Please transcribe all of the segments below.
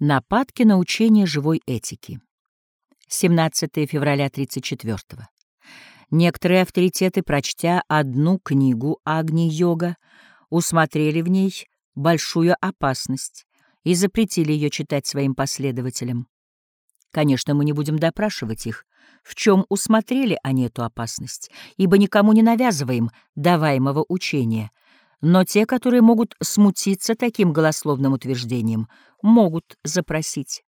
Нападки на учение живой этики. 17 февраля 34 -го. Некоторые авторитеты, прочтя одну книгу Агни-йога, усмотрели в ней большую опасность и запретили ее читать своим последователям. Конечно, мы не будем допрашивать их, в чем усмотрели они эту опасность, ибо никому не навязываем даваемого учения — но те, которые могут смутиться таким голословным утверждением, могут запросить.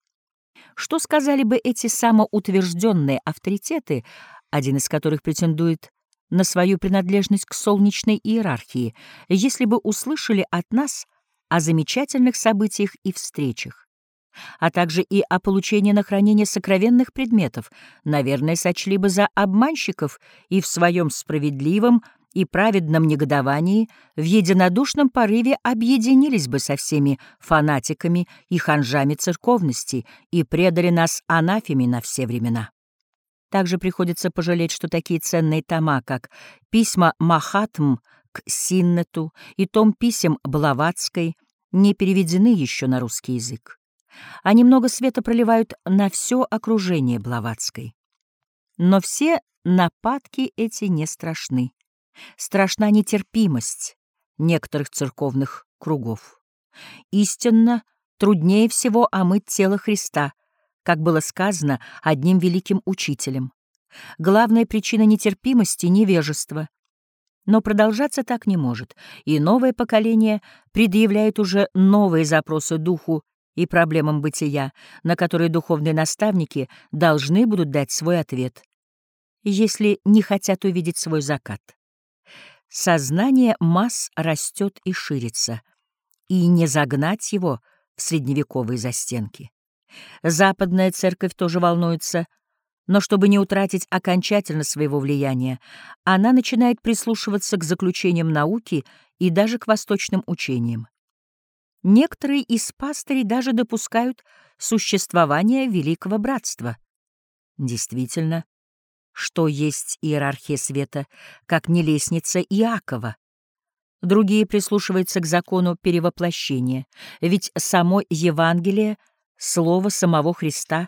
Что сказали бы эти самоутвержденные авторитеты, один из которых претендует на свою принадлежность к солнечной иерархии, если бы услышали от нас о замечательных событиях и встречах, а также и о получении на хранение сокровенных предметов, наверное, сочли бы за обманщиков и в своем справедливом, и праведном негодовании в единодушном порыве объединились бы со всеми фанатиками и ханжами церковности и предали нас анафеме на все времена. Также приходится пожалеть, что такие ценные тома, как письма Махатм к Синнету и том писем Блаватской, не переведены еще на русский язык. Они много света проливают на все окружение Блаватской. Но все нападки эти не страшны страшна нетерпимость некоторых церковных кругов. Истинно труднее всего омыть тело Христа, как было сказано одним великим учителем. Главная причина нетерпимости — невежество. Но продолжаться так не может, и новое поколение предъявляет уже новые запросы духу и проблемам бытия, на которые духовные наставники должны будут дать свой ответ, если не хотят увидеть свой закат. Сознание масс растет и ширится, и не загнать его в средневековые застенки. Западная церковь тоже волнуется, но чтобы не утратить окончательно своего влияния, она начинает прислушиваться к заключениям науки и даже к восточным учениям. Некоторые из пастырей даже допускают существование великого братства. Действительно, что есть иерархия света, как не лестница Иакова. Другие прислушиваются к закону перевоплощения, ведь само Евангелие, слово самого Христа,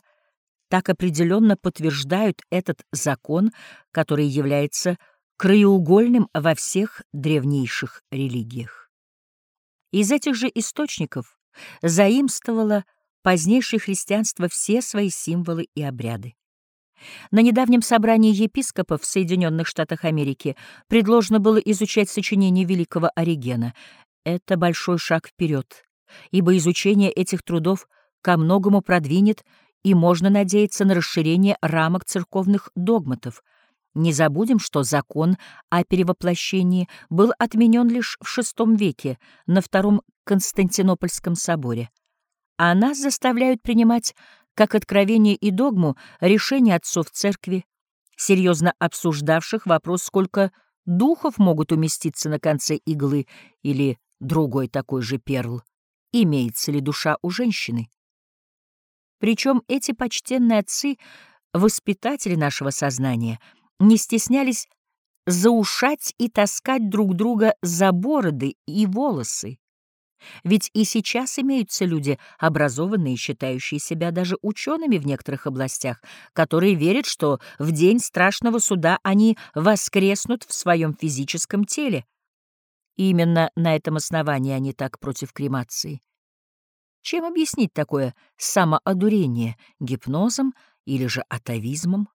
так определенно подтверждают этот закон, который является краеугольным во всех древнейших религиях. Из этих же источников заимствовало позднейшее христианство все свои символы и обряды. На недавнем собрании епископов в Соединенных Штатах Америки предложено было изучать сочинения великого Оригена. Это большой шаг вперед, ибо изучение этих трудов ко многому продвинет и можно надеяться на расширение рамок церковных догматов. Не забудем, что закон о перевоплощении был отменен лишь в VI веке на Втором Константинопольском соборе. А нас заставляют принимать как откровение и догму решения отцов церкви, серьезно обсуждавших вопрос, сколько духов могут уместиться на конце иглы или другой такой же перл, имеется ли душа у женщины. Причем эти почтенные отцы, воспитатели нашего сознания, не стеснялись заушать и таскать друг друга за бороды и волосы, ведь и сейчас имеются люди, образованные, считающие себя даже учеными в некоторых областях, которые верят, что в день страшного суда они воскреснут в своем физическом теле. И именно на этом основании они так против кремации. Чем объяснить такое самоодурение? Гипнозом или же атовизмом?